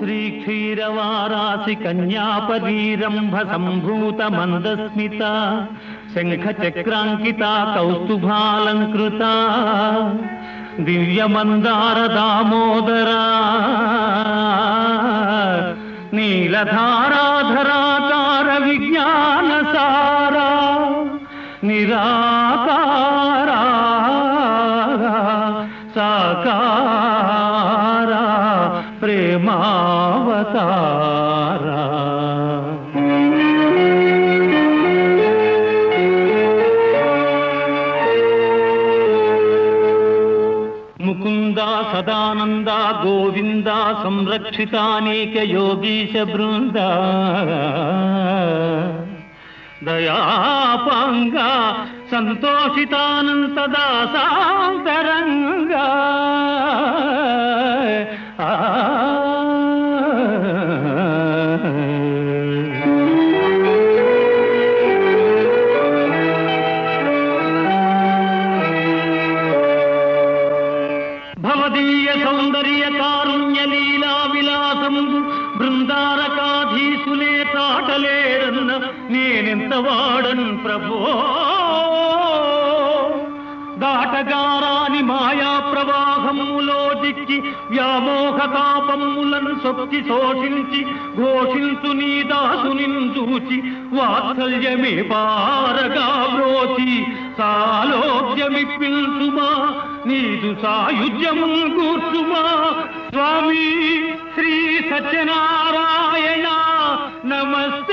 శ్రీక్షీరవారాసి కన్యాపరీరంభ సంభూత మందస్మిత శంఖ చక్రాంకిత కౌస్తుభాలంకృత దివ్యమందార దామోదరా నీలధారాధరాకార విజ్ఞానసారా నిరాకారా సాకార ప్రేమావతారా. ముకుంద సదానంద గోవింద సంరక్షితానేక యోగీశ బృంద. దయాపాంగ సంతోషితానంత దాసాంతరంగా. కారుణ్య లీలా విలాసంబు బృందారకాధీసులే తాటలేరన్న నేనెంత వాడను ప్రభో? దాటగారాని మాయా ప్రవాహములో దిక్కి వ్యామోహ తాపములను సొక్కి శోషించి ఘోషించు నీ దాసుని చూచి వాత్సల్యమే పారగా బ్రోచి. సమీపించుమా నీదు సాయుధ్యము కూర్చుమా. స్వామి శ్రీ సత్యనారాయణ నమస్తే.